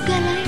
过来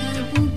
Chicago.